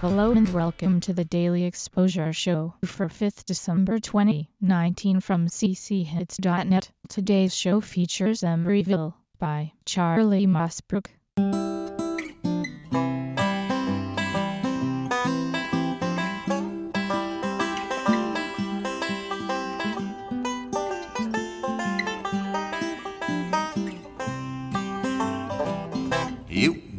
Hello and welcome to the Daily Exposure Show for 5th December 2019 from cchits.net. Today's show features Emeryville by Charlie Mosbrook. It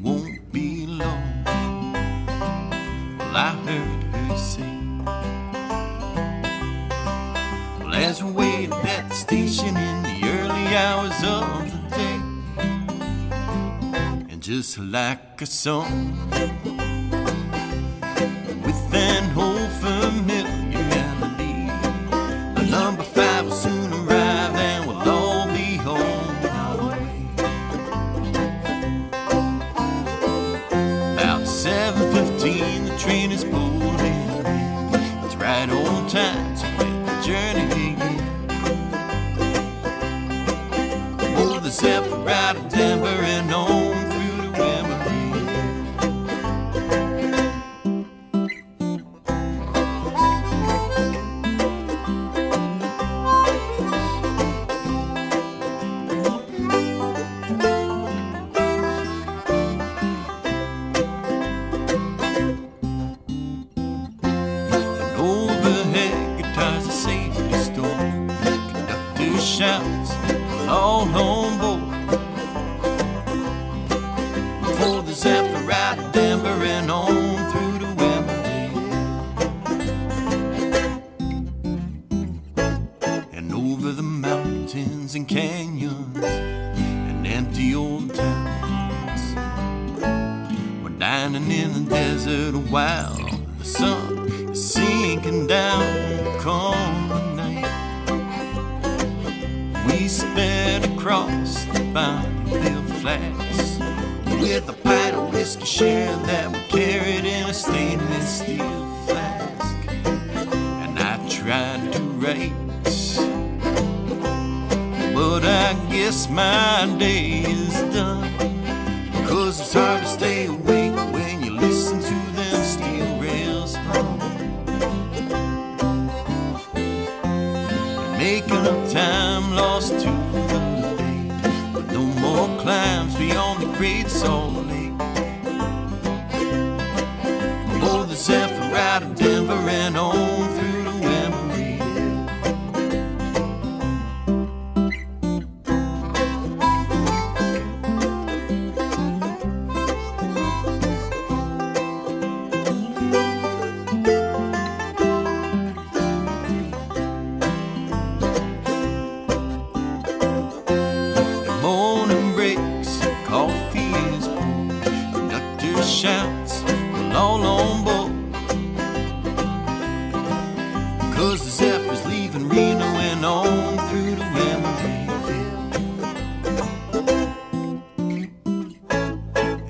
waited at the station in the early hours of the day, and just like a song, with an old The Zephyr out of Denver and on through to Emory And overhead guitars a safety store. Conductor shouts all on For the Zephyr out of Denver and on through to Emily And over the mountains and canyons And empty old towns. We're dining in the desert while the sun is sinking down. Come we sped across the Bonneville Flats with a pint of whiskey share that we carried in a stainless steel flask. And I tried to write, but I guess my day is done. Cause it's hard to stay awake when you listen to them steel rails hum. Making up time lost to no more climbs beyond the Great Salt Lake. Oh, the Zephyr Cause the Zephyr's leaving Reno and on through to Emeryville.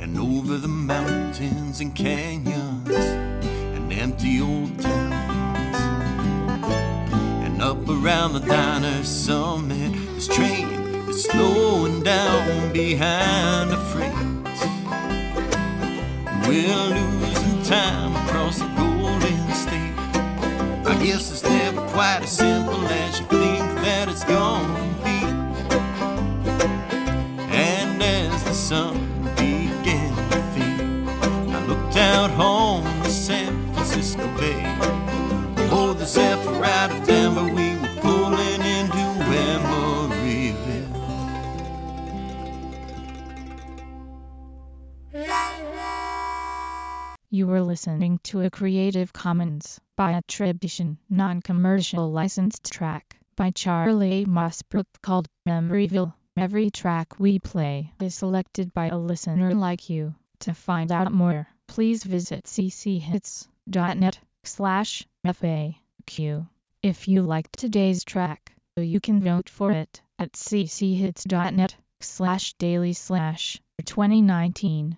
And over the mountains and canyons and empty old towns and up around the Donner Summit. This train is slowing down behind the freight. We're losing time across the. Guess it's never quite as simple as you think that it's gonna be. And as the sun began to fade, I looked out home to San Francisco Bay. Oh, the Zephyr out of You were listening to a Creative Commons by attribution, non-commercial licensed track by Charlie Mosbrook called Emeryville. Every track we play is selected by a listener like you. To find out more, please visit cchits.net slash FAQ. If you liked today's track, you can vote for it at cchits.net slash daily slash 2019